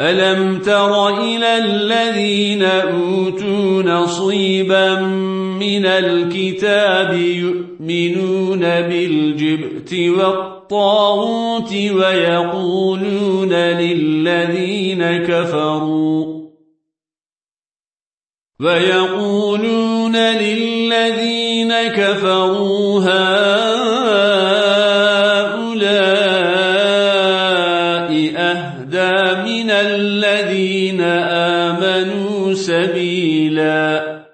ألم تر إلى الذين أوتوا نصيبا من الكتاب يؤمنون بالجبت والطاغوت ويقولون للذين كفروا ويقولون للذين كفروا هؤلاء أهدى من الذين آمنوا سبيلاً.